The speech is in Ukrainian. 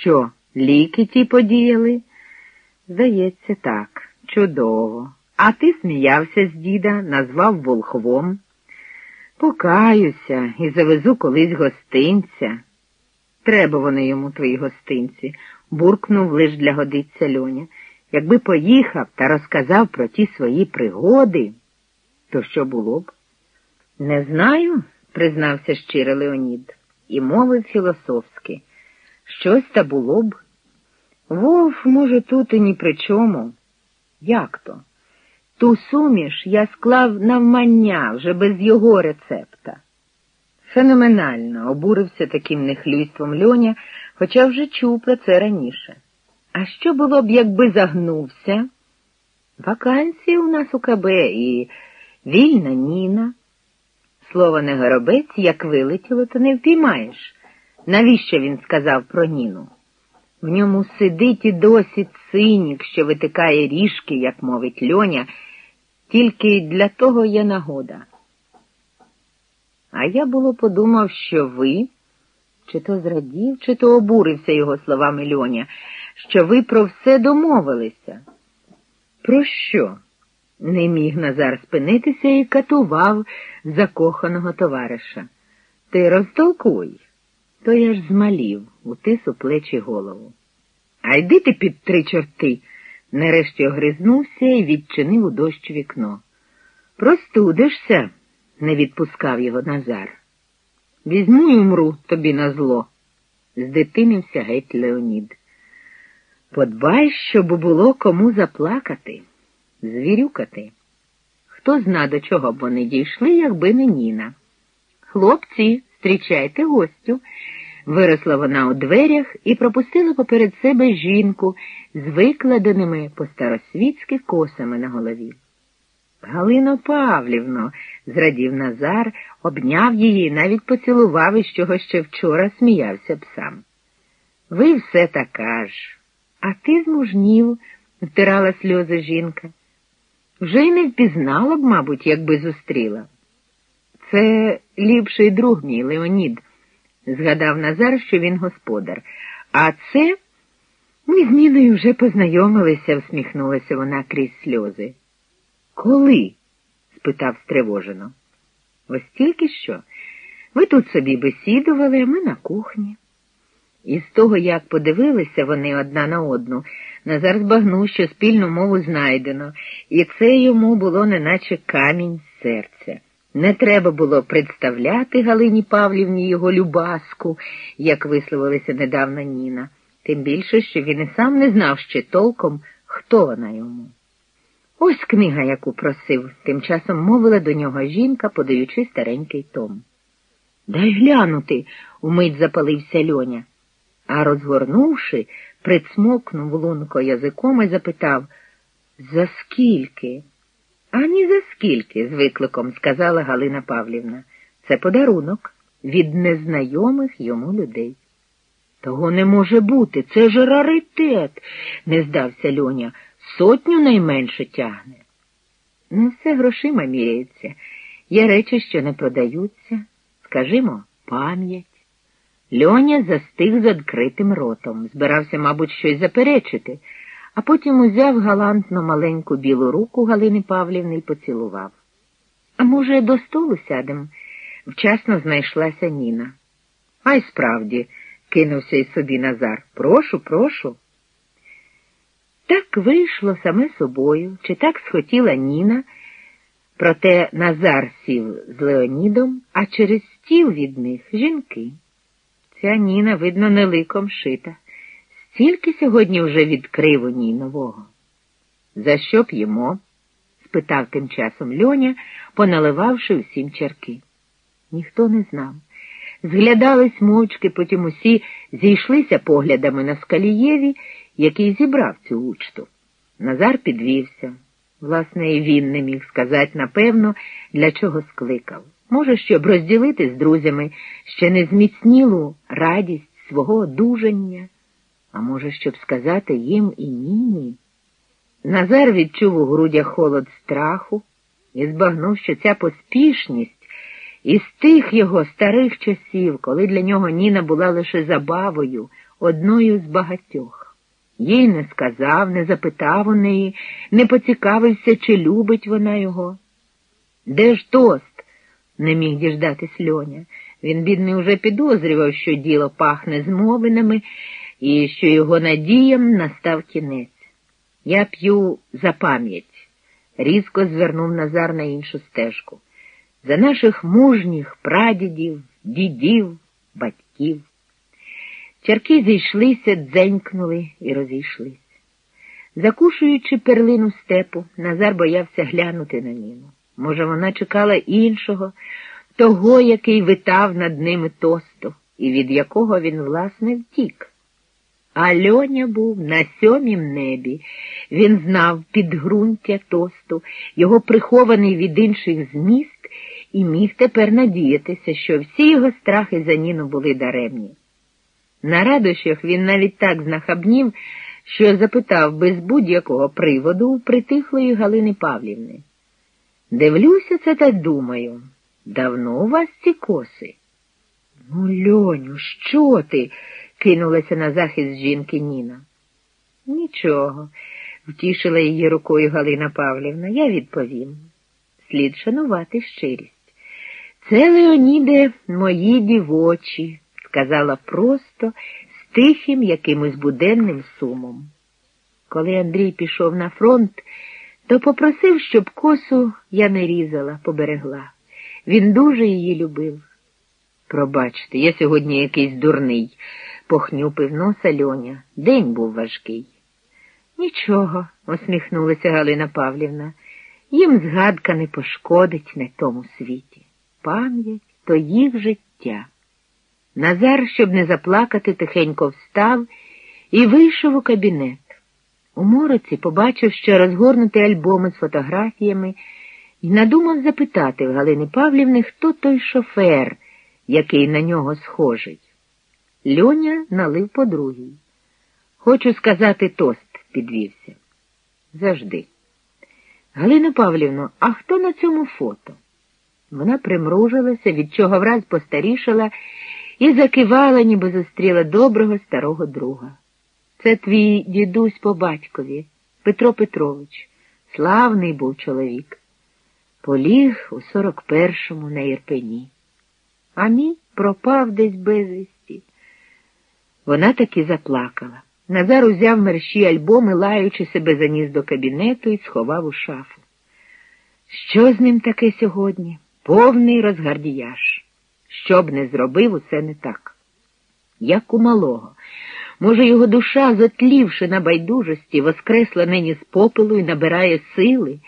Що, ліки ті подіяли? Здається, так, чудово. А ти сміявся з діда, назвав волхвом. Покаюся і завезу колись гостинця. Треба вони йому твої гостинці, буркнув лиш для годиця Льоня. Якби поїхав та розказав про ті свої пригоди, то що було б? Не знаю, признався щиро Леонід, і мовив філософськи. Щось та було б. Вовк, може, тут і ні при чому. Як то? Ту суміш я склав навмання вже без його рецепта. Феноменально обурився таким нехлюйством льоня, хоча вже чув про це раніше. А що було б, якби загнувся? Вакансії у нас у КБ і вільна Ніна. Слово не горобець, як вилетіло, то не впіймаєш. Навіщо він сказав про Ніну? В ньому сидить і досі цинік, що витикає ріжки, як мовить льоня, тільки для того є нагода. А я було подумав, що ви, чи то зрадів, чи то обурився його словами льоня, що ви про все домовилися. Про що? Не міг Назар спинитися і катував закоханого товариша. Ти розтолкуй. То я ж змалів, утис у плечі голову. А йди ти під три чорти, нарешті огризнувся і відчинив у дощ вікно. Простудишся, не відпускав його Назар. Візьму й умру тобі на зло, здитинився геть Леонід. Подбай, щоб було кому заплакати, звірюкати. Хто зна, до чого б вони дійшли, якби не Ніна. Хлопці, зустрічайте гостю. Виросла вона у дверях і пропустила поперед себе жінку з викладеними по старосвітськи косами на голові. Галино Павлівно, зрадів Назар, обняв її, навіть поцілував, із чого ще вчора сміявся б сам. Ви все така ж. А ти змужнів, втирала сльози жінка. Вже й не впізнала б, мабуть, якби зустріла. Це ліпший друг мій Леонід, згадав Назар, що він господар. А це ми з Ніною вже познайомилися, всміхнулася вона крізь сльози. Коли? спитав стривожено. Ось тільки що. Ви тут собі бесідували, а ми на кухні. І з того, як подивилися вони одна на одну, Назар збагнув, що спільну мову знайдено, і це йому було неначе камінь серця. Не треба було представляти Галині Павлівні його любаску, як висловилася недавно Ніна, тим більше, що він і сам не знав ще толком, хто вона йому. Ось книга, яку просив, тим часом мовила до нього жінка, подаючи старенький том. Дай глянути, умить запалився льоня, а розгорнувши, прицмокнув лунко язиком і запитав За скільки? Ані за скільки, з викликом сказала Галина Павлівна. Це подарунок від незнайомих йому людей. Того не може бути, це ж раритет, не здався Льоня. Сотню найменше тягне. Не все грошима міряється. Є речі, що не продаються, скажімо, пам'ять. Льоня застиг з відкритим ротом, збирався, мабуть, щось заперечити, а потім узяв галантно маленьку білу руку Галини Павлівни і поцілував. А може, до столу сядем? Вчасно знайшлася Ніна. А й справді, кинувся й собі Назар. Прошу, прошу. Так вийшло саме собою, чи так схотіла Ніна, проте Назар сів з Леонідом, а через стіл від них жінки. Ця Ніна, видно, не ликом шита. Стільки сьогодні вже відкрив у ній нового. За що п'ємо? спитав тим часом Льоня, поналивавши усім чарки. Ніхто не знав. Зглядались мовчки, потім усі зійшлися поглядами на Скалієві, який зібрав цю учту. Назар підвівся. Власне, і він не міг сказати, напевно, для чого скликав. Може, щоб розділити з друзями ще не зміцнілу радість свого одужання, а може, щоб сказати їм і ні. Назар відчув у грудях холод страху і збагнув, що ця поспішність із тих його старих часів, коли для нього Ніна була лише забавою, одною з багатьох. Їй не сказав, не запитав у неї, не поцікавився, чи любить вона його. Де ж тост? не міг діждатись Льоня. Він, бідний, уже підозрював, що діло пахне змовинами і що його надіям настав кінець. Я п'ю за пам'ять, різко звернув Назар на іншу стежку. За наших мужніх прадідів, дідів, батьків. Чарки зійшлися, дзенькнули і розійшлись. Закушуючи перлину степу, Назар боявся глянути на Ніну. Може, вона чекала іншого, того, який витав над ними тосту, і від якого він, власне, втік. А Льоня був на сьомім небі. Він знав підґрунтя тосту, його прихований від інших зміст, і міг тепер надіятися, що всі його страхи за Ніну були даремні. На радощах він навіть так знахабнів, що запитав без будь-якого приводу у притихлої Галини Павлівни. Дивлюся це та думаю. Давно у вас ці коси? Ну, Льоню, що ти? Кинулася на захист жінки Ніна. Нічого, втішила її рукою Галина Павлівна, я відповім. Слід шанувати щирість. Це, Леоніде, мої дівочі, сказала просто з тихим якимось буденним сумом. Коли Андрій пішов на фронт, то попросив, щоб косу я не різала, поберегла. Він дуже її любив. Пробачте, я сьогодні якийсь дурний, похнюпив носа Льоня. День був важкий. Нічого, усміхнулася Галина Павлівна. Їм згадка не пошкодить на тому світі. Пам'ять то їх життя. Назар, щоб не заплакати, тихенько встав і вийшов у кабінет. У мороці побачив, що розгорнути альбоми з фотографіями, і надумав запитати в Галини Павлівни, хто той шофер, який на нього схожий. Льоня налив по другій. Хочу сказати тост, підвівся. Завжди. Галина Павлівно, а хто на цьому фото? Вона примружилася, від чого враз постарішала і закивала, ніби зустріла доброго старого друга. Це твій дідусь по батькові, Петро Петрович. Славний був чоловік. Поліг у сорок першому на Ірпені. А мій пропав десь безвісті. Вона таки заплакала. Назар узяв мерщі альбоми, лаючи себе заніс до кабінету і сховав у шафу. Що з ним таке сьогодні? Повний розгардіяж. Що б не зробив, усе не так. Як у малого. Може, його душа, затлівши на байдужості, воскресла нині з попелу і набирає сили.